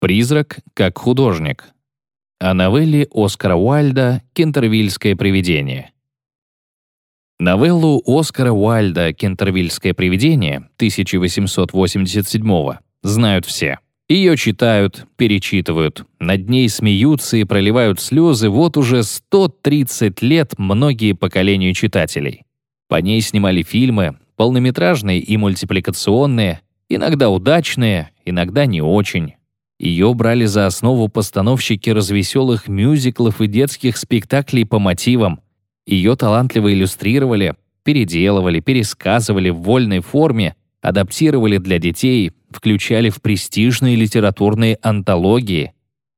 Призрак как художник. О новелле Оскара Уальда «Кентервильское привидение». Новеллу Оскара Уальда «Кентервильское привидение» 1887 знают все. Ее читают, перечитывают, над ней смеются и проливают слезы вот уже 130 лет многие поколения читателей. По ней снимали фильмы, полнометражные и мультипликационные, иногда удачные, иногда не очень. Ее брали за основу постановщики развеселых мюзиклов и детских спектаклей по мотивам. Ее талантливо иллюстрировали, переделывали, пересказывали в вольной форме, адаптировали для детей, включали в престижные литературные антологии.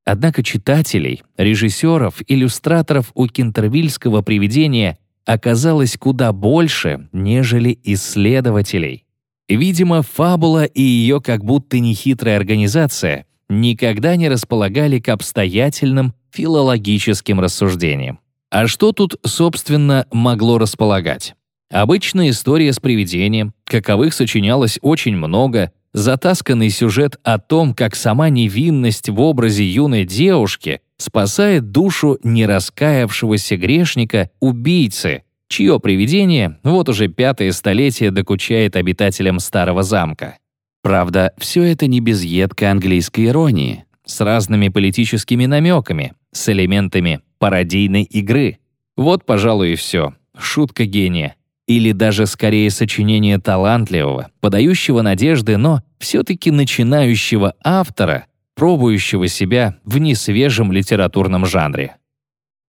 Однако читателей, режиссеров, иллюстраторов у кентервильского привидения оказалось куда больше, нежели исследователей. Видимо, фабула и ее как будто нехитрая организация никогда не располагали к обстоятельным филологическим рассуждениям. А что тут, собственно, могло располагать? Обычная история с привидением, каковых сочинялось очень много, затасканный сюжет о том, как сама невинность в образе юной девушки спасает душу нераскаявшегося грешника, убийцы, чье привидение вот уже пятое столетие докучает обитателям старого замка. Правда, все это не без едкой английской иронии, с разными политическими намеками, с элементами пародийной игры. Вот, пожалуй, и все. Шутка гения. Или даже скорее сочинение талантливого, подающего надежды, но все-таки начинающего автора, пробующего себя в несвежем литературном жанре.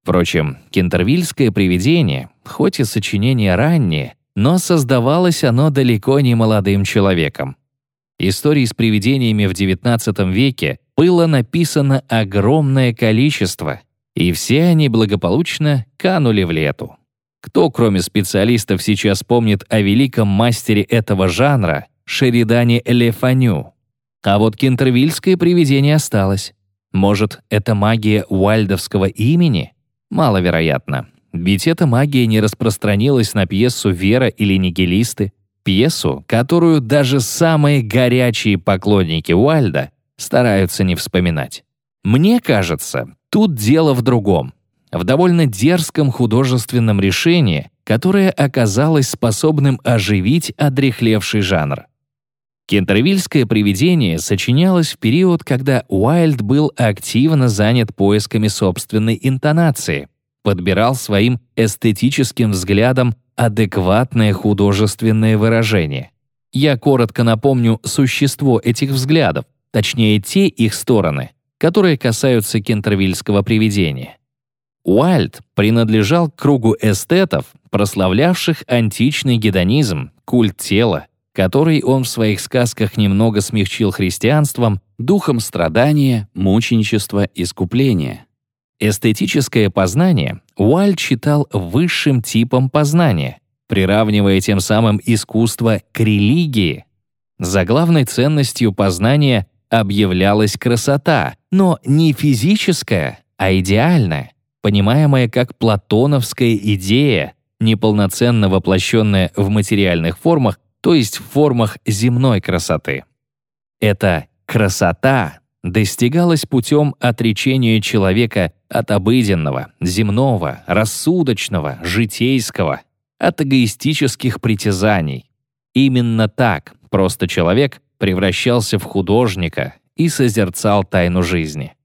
Впрочем, кентервильское привидение, хоть и сочинение раннее, но создавалось оно далеко не молодым человеком. Историй с привидениями в XIX веке было написано огромное количество, и все они благополучно канули в лету. Кто, кроме специалистов, сейчас помнит о великом мастере этого жанра Шеридане Лефаню? А вот кентервильское привидение осталось. Может, это магия уальдовского имени? Маловероятно. Ведь эта магия не распространилась на пьесу «Вера» или «Нигилисты», Пьесу, которую даже самые горячие поклонники Уальда стараются не вспоминать. Мне кажется, тут дело в другом. В довольно дерзком художественном решении, которое оказалось способным оживить одрехлевший жанр. Кентервильское привидение сочинялось в период, когда Уайльд был активно занят поисками собственной интонации, подбирал своим эстетическим взглядом адекватное художественное выражение. Я коротко напомню существо этих взглядов, точнее те их стороны, которые касаются кентервильского привидения. Уайльд принадлежал к кругу эстетов, прославлявших античный гедонизм, культ тела, который он в своих сказках немного смягчил христианством, духом страдания, мученичества, искупления. Эстетическое познание Уальд считал высшим типом познания, приравнивая тем самым искусство к религии. За главной ценностью познания объявлялась красота, но не физическая, а идеальная, понимаемая как платоновская идея, неполноценно воплощенная в материальных формах, то есть в формах земной красоты. Эта красота достигалась путем отречения человека от обыденного, земного, рассудочного, житейского, от эгоистических притязаний. Именно так просто человек превращался в художника и созерцал тайну жизни.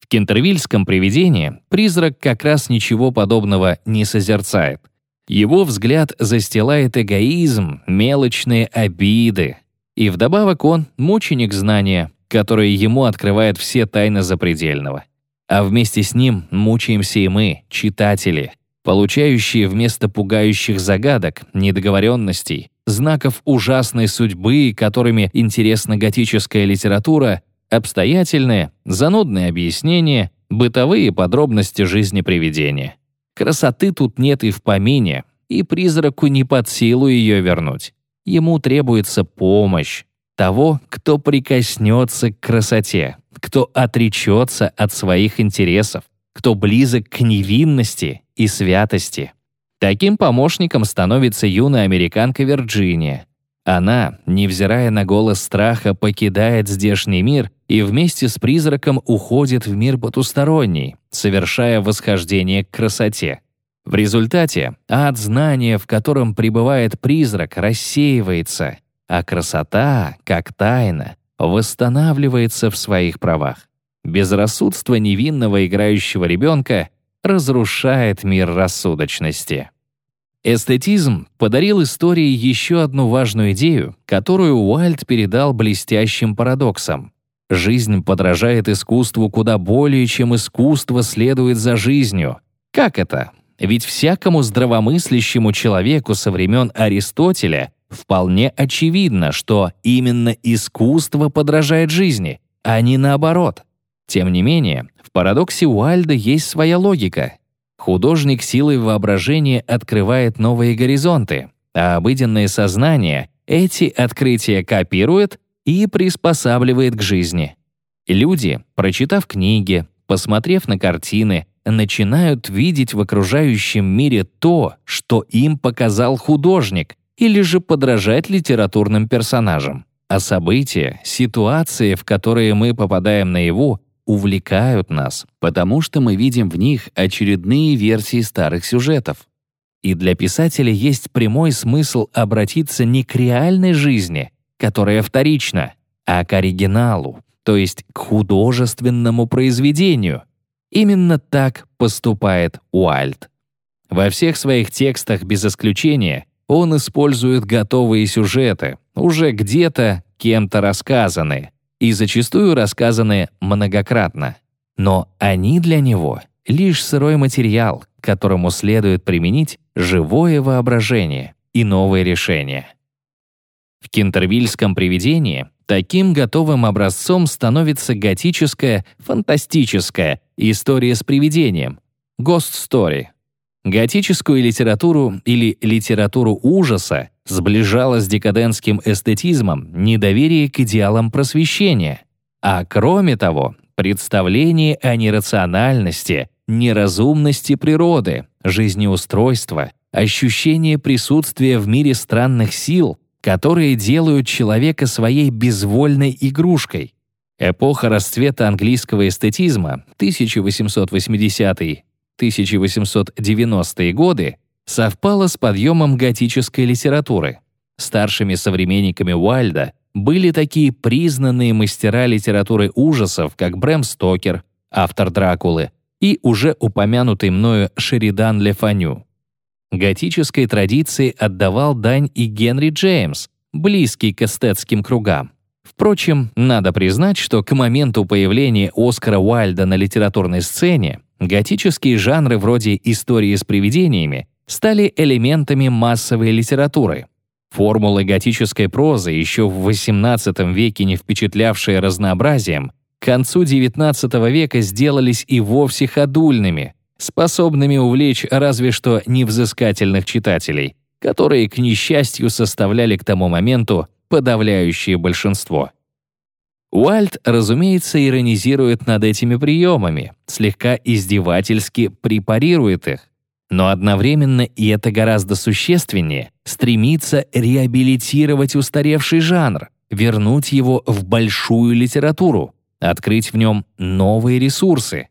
В кентервильском привидении призрак как раз ничего подобного не созерцает. Его взгляд застилает эгоизм, мелочные обиды. И вдобавок он — мученик знания, которое ему открывает все тайны запредельного. А вместе с ним мучаемся и мы, читатели, получающие вместо пугающих загадок, недоговоренностей, знаков ужасной судьбы, которыми интересна готическая литература, обстоятельные, занудные объяснения, бытовые подробности жизни привидения. Красоты тут нет и в помине, и призраку не под силу ее вернуть. Ему требуется помощь, того, кто прикоснется к красоте, кто отречется от своих интересов, кто близок к невинности и святости. Таким помощником становится юная американка Вирджиния. Она, невзирая на голос страха, покидает здешний мир и вместе с призраком уходит в мир потусторонний, совершая восхождение к красоте. В результате ад знания, в котором пребывает призрак, рассеивается, а красота, как тайна, восстанавливается в своих правах. Безрассудство невинного играющего ребенка разрушает мир рассудочности. Эстетизм подарил истории еще одну важную идею, которую Уальд передал блестящим парадоксом. Жизнь подражает искусству куда более, чем искусство следует за жизнью. Как это? Ведь всякому здравомыслящему человеку со времен Аристотеля вполне очевидно, что именно искусство подражает жизни, а не наоборот. Тем не менее, в парадоксе Уальда есть своя логика. Художник силой воображения открывает новые горизонты, а обыденное сознание эти открытия копирует и приспосабливает к жизни. Люди, прочитав книги, посмотрев на картины, начинают видеть в окружающем мире то, что им показал художник, или же подражать литературным персонажам. А события, ситуации, в которые мы попадаем наяву, увлекают нас, потому что мы видим в них очередные версии старых сюжетов. И для писателя есть прямой смысл обратиться не к реальной жизни, которая вторична, а к оригиналу, то есть к художественному произведению. Именно так поступает Уайльд. Во всех своих текстах без исключения он использует готовые сюжеты, уже где-то кем-то рассказанные, и зачастую рассказаны многократно. Но они для него — лишь сырой материал, которому следует применить живое воображение и новые решения. В кентервильском привидении таким готовым образцом становится готическая, фантастическая история с привидением — Story. Готическую литературу или литературу ужаса сближало с декадентским эстетизмом недоверие к идеалам просвещения, а кроме того, представление о нерациональности, неразумности природы, жизнеустройства, ощущение присутствия в мире странных сил, которые делают человека своей безвольной игрушкой. Эпоха расцвета английского эстетизма 1880 1890-е годы совпало с подъемом готической литературы. Старшими современниками Уайльда были такие признанные мастера литературы ужасов, как Брэм Стокер, автор «Дракулы», и уже упомянутый мною Шеридан Лефаню. Готической традиции отдавал дань и Генри Джеймс, близкий к эстетским кругам. Впрочем, надо признать, что к моменту появления Оскара Уайльда на литературной сцене готические жанры вроде истории с привидениями стали элементами массовой литературы. Формулы готической прозы, еще в XVIII веке не впечатлявшие разнообразием, к концу XIX века сделались и вовсе ходульными, способными увлечь разве что невзыскательных читателей, которые, к несчастью, составляли к тому моменту подавляющее большинство. Уальт, разумеется, иронизирует над этими приемами, слегка издевательски препарирует их, но одновременно, и это гораздо существеннее, стремится реабилитировать устаревший жанр, вернуть его в большую литературу, открыть в нем новые ресурсы.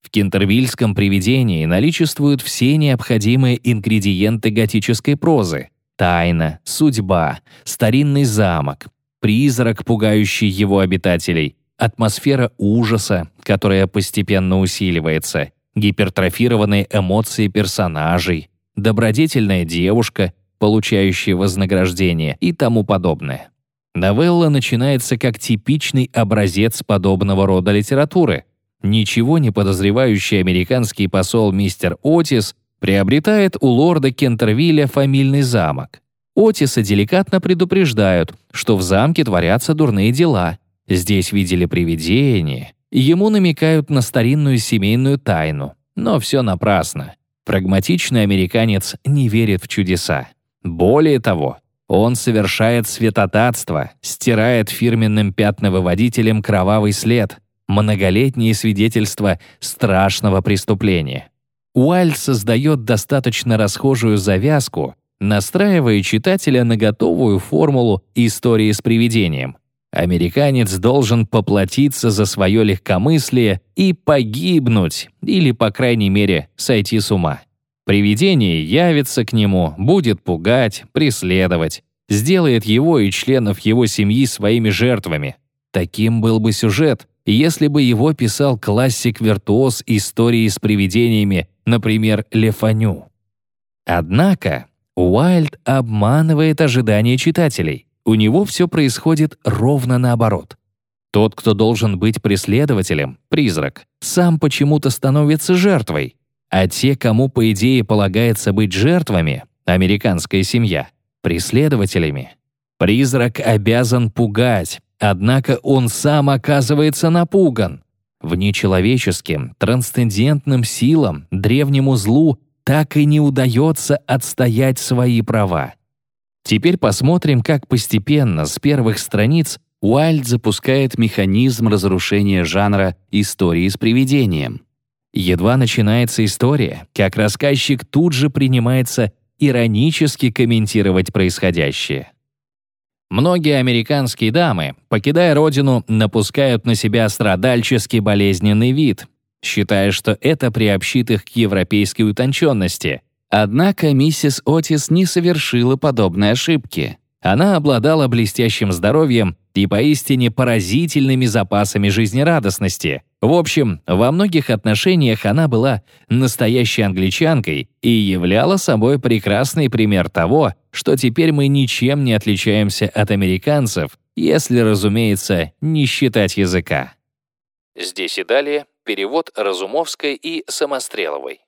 В кентервильском привидении наличествуют все необходимые ингредиенты готической прозы — тайна, судьба, старинный замок, призрак, пугающий его обитателей, атмосфера ужаса, которая постепенно усиливается, гипертрофированные эмоции персонажей, добродетельная девушка, получающая вознаграждение и тому подобное. Новелла начинается как типичный образец подобного рода литературы. Ничего не подозревающий американский посол мистер Отис приобретает у лорда Кентервилля фамильный замок. Отиса деликатно предупреждают, что в замке творятся дурные дела. Здесь видели привидение. Ему намекают на старинную семейную тайну. Но все напрасно. Прагматичный американец не верит в чудеса. Более того, он совершает святотатство, стирает фирменным пятновыводителем кровавый след, многолетние свидетельства страшного преступления. Уайльд создает достаточно расхожую завязку, настраивая читателя на готовую формулу истории с привидением. Американец должен поплатиться за свое легкомыслие и погибнуть, или, по крайней мере, сойти с ума. Привидение явится к нему, будет пугать, преследовать, сделает его и членов его семьи своими жертвами. Таким был бы сюжет, если бы его писал классик-виртуоз истории с привидениями, например, Лефаню. Однако Уайльд обманывает ожидания читателей. У него все происходит ровно наоборот. Тот, кто должен быть преследователем, призрак, сам почему-то становится жертвой. А те, кому, по идее, полагается быть жертвами, американская семья, преследователями. Призрак обязан пугать, однако он сам оказывается напуган. В нечеловеческим, трансцендентным силам, древнему злу так и не удается отстоять свои права. Теперь посмотрим, как постепенно, с первых страниц, Уайльд запускает механизм разрушения жанра истории с привидением. Едва начинается история, как рассказчик тут же принимается иронически комментировать происходящее. Многие американские дамы, покидая родину, напускают на себя страдальческий болезненный вид, считая, что это приобщит их к европейской утонченности. Однако миссис Отис не совершила подобной ошибки. Она обладала блестящим здоровьем и поистине поразительными запасами жизнерадостности. В общем, во многих отношениях она была настоящей англичанкой и являла собой прекрасный пример того, что теперь мы ничем не отличаемся от американцев, если, разумеется, не считать языка. Здесь и далее перевод Разумовской и Самостреловой.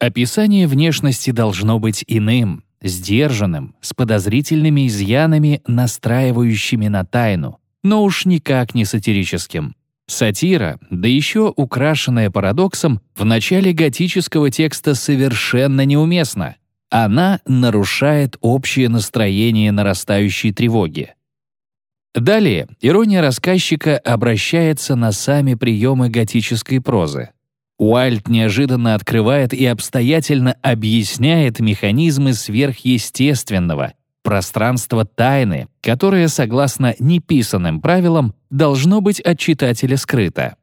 Описание внешности должно быть иным, сдержанным, с подозрительными изъянами, настраивающими на тайну, но уж никак не сатирическим. Сатира, да еще украшенная парадоксом, в начале готического текста совершенно неуместна. Она нарушает общее настроение нарастающей тревоги. Далее ирония рассказчика обращается на сами приемы готической прозы. Уайльд неожиданно открывает и обстоятельно объясняет механизмы сверхъестественного, пространства тайны, которое, согласно неписанным правилам, должно быть от читателя скрыто.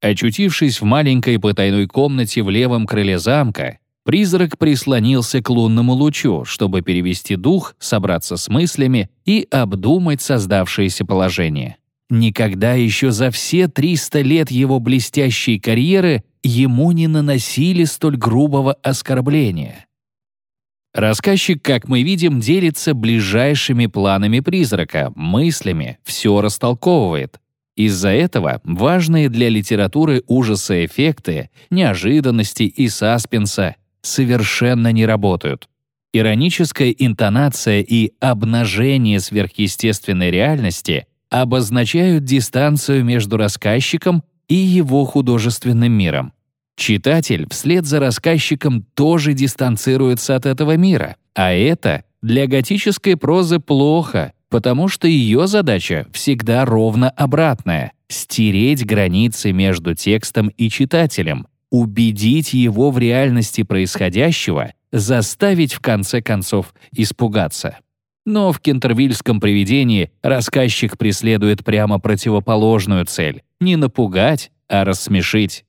Очутившись в маленькой потайной комнате в левом крыле замка, призрак прислонился к лунному лучу, чтобы перевести дух, собраться с мыслями и обдумать создавшееся положение. Никогда еще за все 300 лет его блестящей карьеры ему не наносили столь грубого оскорбления. Рассказчик, как мы видим, делится ближайшими планами призрака, мыслями, все растолковывает. Из-за этого важные для литературы ужаса эффекты, неожиданности и саспенса совершенно не работают. Ироническая интонация и обнажение сверхъестественной реальности обозначают дистанцию между рассказчиком и его художественным миром. Читатель вслед за рассказчиком тоже дистанцируется от этого мира, а это для готической прозы плохо, потому что ее задача всегда ровно обратная — стереть границы между текстом и читателем, убедить его в реальности происходящего, заставить в конце концов испугаться. Но в кентервильском привидении рассказчик преследует прямо противоположную цель — не напугать, а рассмешить.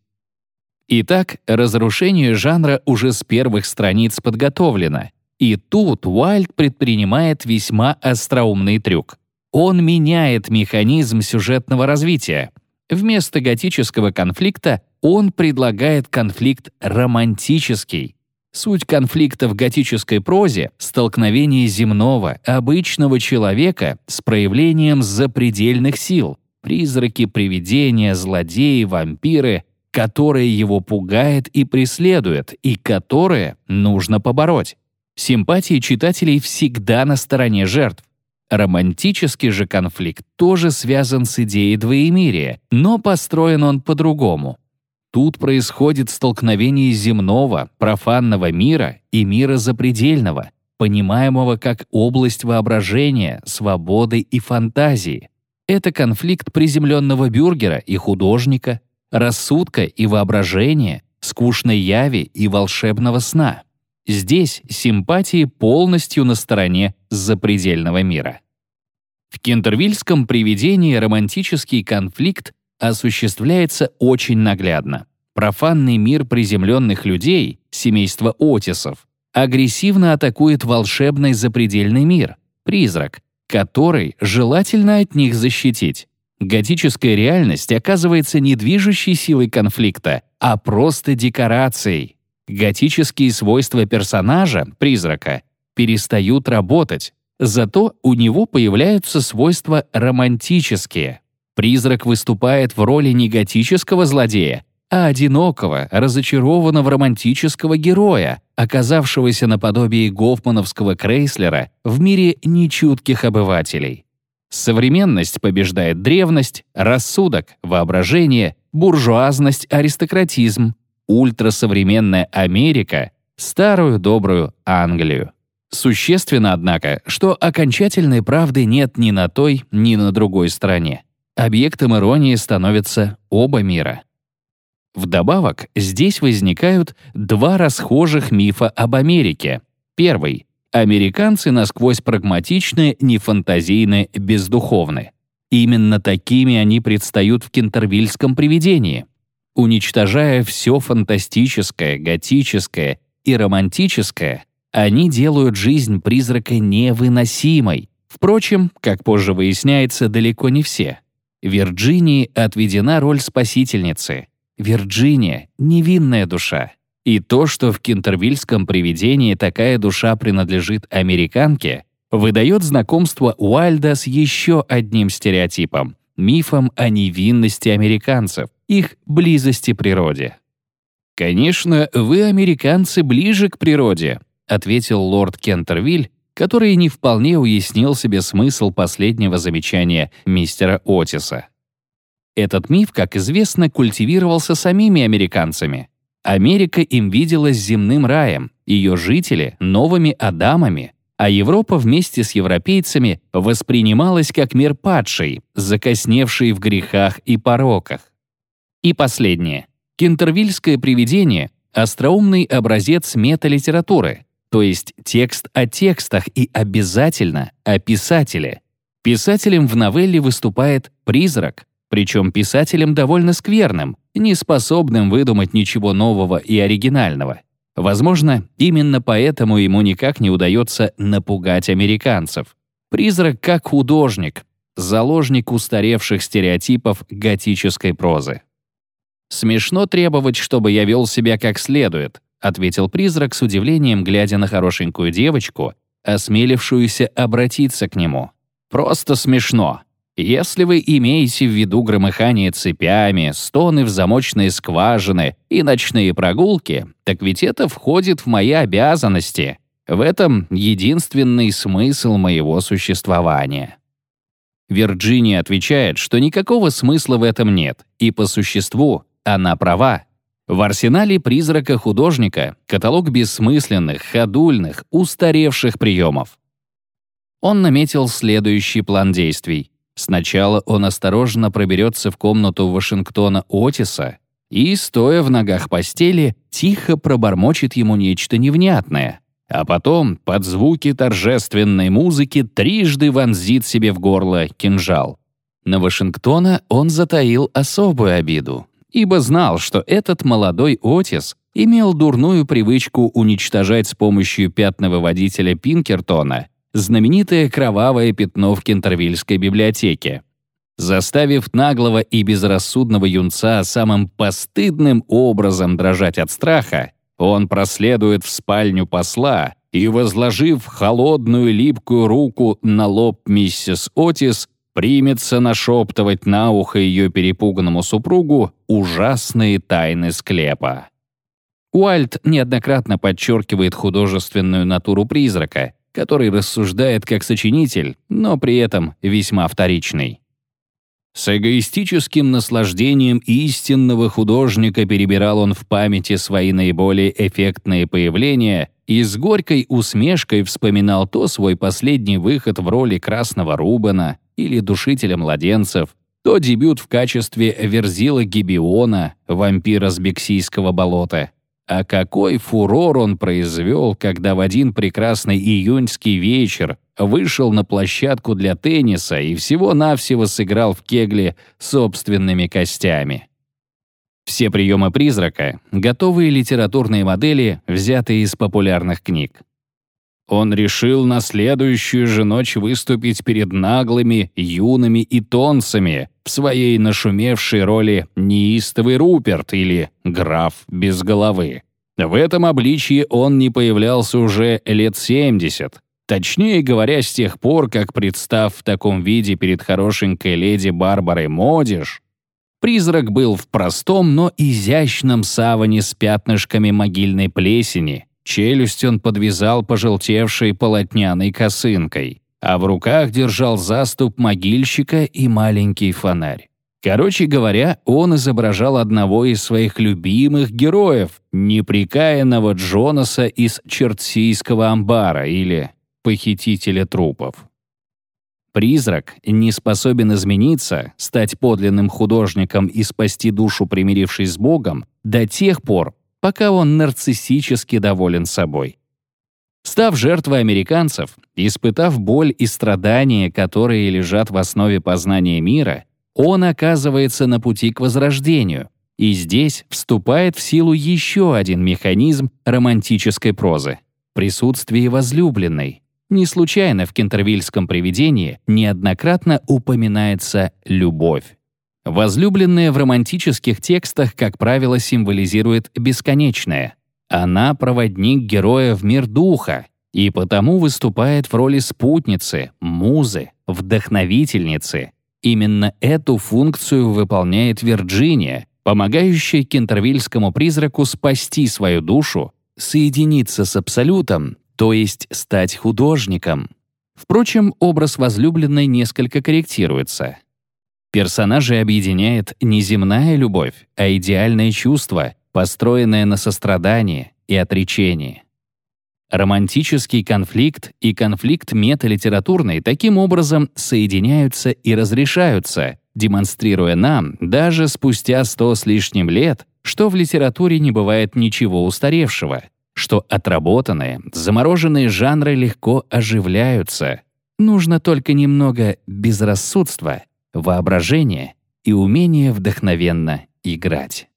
Итак, разрушение жанра уже с первых страниц подготовлено. И тут Уайльд предпринимает весьма остроумный трюк. Он меняет механизм сюжетного развития. Вместо готического конфликта он предлагает конфликт романтический. Суть конфликта в готической прозе — столкновение земного, обычного человека с проявлением запредельных сил. Призраки, привидения, злодеи, вампиры, которое его пугает и преследует, и которое нужно побороть. Симпатии читателей всегда на стороне жертв. Романтический же конфликт тоже связан с идеей двоемирия, но построен он по-другому. Тут происходит столкновение земного, профанного мира и мира запредельного, понимаемого как область воображения, свободы и фантазии. Это конфликт приземленного бюргера и художника, рассудка и воображения, скучной яви и волшебного сна. Здесь симпатии полностью на стороне запредельного мира. В кентервильском привидении романтический конфликт осуществляется очень наглядно. Профанный мир приземленных людей, семейство Отисов, агрессивно атакует волшебный запредельный мир, призрак, который желательно от них защитить. Готическая реальность оказывается не движущей силой конфликта, а просто декорацией. Готические свойства персонажа, призрака, перестают работать, зато у него появляются свойства романтические. Призрак выступает в роли не готического злодея, а одинокого, разочарованного романтического героя, оказавшегося наподобие гофмановского Крейслера в мире нечутких обывателей. Современность побеждает древность, рассудок, воображение, буржуазность, аристократизм, ультрасовременная Америка, старую добрую Англию. Существенно, однако, что окончательной правды нет ни на той, ни на другой стороне. Объектом иронии становятся оба мира. Вдобавок, здесь возникают два расхожих мифа об Америке. Первый — американцы насквозь прагматичны, нефантазийны, бездуховны. Именно такими они предстают в кентервильском привидении. Уничтожая все фантастическое, готическое и романтическое, они делают жизнь призрака невыносимой. Впрочем, как позже выясняется, далеко не все. Вирджинии отведена роль спасительницы. Вирджиния — невинная душа. И то, что в кентервильском привидении такая душа принадлежит американке, выдает знакомство Уайльда с еще одним стереотипом — мифом о невинности американцев, их близости природе. «Конечно, вы, американцы, ближе к природе», — ответил лорд Кентервиль, который не вполне уяснил себе смысл последнего замечания мистера Отиса. Этот миф, как известно, культивировался самими американцами. Америка им виделась земным раем, ее жители — новыми Адамами, а Европа вместе с европейцами воспринималась как мир падший, закосневший в грехах и пороках. И последнее. Кентервильское привидение — остроумный образец металитературы, то есть текст о текстах и обязательно о писателе. Писателем в новелле выступает призрак, причем писателем довольно скверным, не способным выдумать ничего нового и оригинального. Возможно, именно поэтому ему никак не удается напугать американцев. Призрак как художник, заложник устаревших стереотипов готической прозы. «Смешно требовать, чтобы я вел себя как следует», ответил призрак с удивлением, глядя на хорошенькую девочку, осмелившуюся обратиться к нему. «Просто смешно. Если вы имеете в виду громыхание цепями, стоны в замочные скважины и ночные прогулки, так ведь это входит в мои обязанности. В этом единственный смысл моего существования». Вирджиния отвечает, что никакого смысла в этом нет, и по существу она права. В арсенале призрака художника каталог бессмысленных, ходульных, устаревших приемов. Он наметил следующий план действий. Сначала он осторожно проберется в комнату Вашингтона Отиса и, стоя в ногах постели, тихо пробормочет ему нечто невнятное, а потом, под звуки торжественной музыки, трижды вонзит себе в горло кинжал. На Вашингтона он затаил особую обиду, ибо знал, что этот молодой Отис имел дурную привычку уничтожать с помощью пятновыводителя Пинкертона знаменитое кровавое пятно в Кентервильской библиотеке. Заставив наглого и безрассудного юнца самым постыдным образом дрожать от страха, он проследует в спальню посла и, возложив холодную липкую руку на лоб миссис Отис, примется нашептывать на ухо ее перепуганному супругу ужасные тайны склепа. Уальт неоднократно подчеркивает художественную натуру призрака, который рассуждает как сочинитель, но при этом весьма вторичный. С эгоистическим наслаждением истинного художника перебирал он в памяти свои наиболее эффектные появления и с горькой усмешкой вспоминал то свой последний выход в роли Красного Рубана или Душителя младенцев, то дебют в качестве Верзила Гибиона, вампира с Бексийского болота, А какой фурор он произвел, когда в один прекрасный июньский вечер вышел на площадку для тенниса и всего-навсего сыграл в кегле собственными костями. Все приемы призрака — готовые литературные модели, взятые из популярных книг. Он решил на следующую же ночь выступить перед наглыми, юными и тонцами в своей нашумевшей роли неистовый Руперт или граф без головы. В этом обличье он не появлялся уже лет 70. Точнее говоря, с тех пор, как, представ в таком виде перед хорошенькой леди Барбарой Модиш, призрак был в простом, но изящном саване с пятнышками могильной плесени — Челюсть он подвязал пожелтевшей полотняной косынкой, а в руках держал заступ могильщика и маленький фонарь. Короче говоря, он изображал одного из своих любимых героев, неприкаянного Джонаса из Чертсийского амбара или похитителя трупов. Призрак не способен измениться, стать подлинным художником и спасти душу, примирившись с Богом, до тех пор, пока он нарциссически доволен собой. Став жертвой американцев, испытав боль и страдания, которые лежат в основе познания мира, он оказывается на пути к возрождению, и здесь вступает в силу еще один механизм романтической прозы — присутствие возлюбленной. Не случайно в кентервильском привидении неоднократно упоминается любовь. Возлюбленная в романтических текстах, как правило, символизирует бесконечное. Она — проводник героя в мир духа и потому выступает в роли спутницы, музы, вдохновительницы. Именно эту функцию выполняет Вирджиния, помогающая кентервильскому призраку спасти свою душу, соединиться с Абсолютом, то есть стать художником. Впрочем, образ возлюбленной несколько корректируется. Персонажей объединяет не земная любовь, а идеальное чувство, построенное на сострадании и отречении. Романтический конфликт и конфликт металитературный таким образом соединяются и разрешаются, демонстрируя нам, даже спустя сто с лишним лет, что в литературе не бывает ничего устаревшего, что отработанные, замороженные жанры легко оживляются. Нужно только немного безрассудства воображение и умение вдохновенно играть.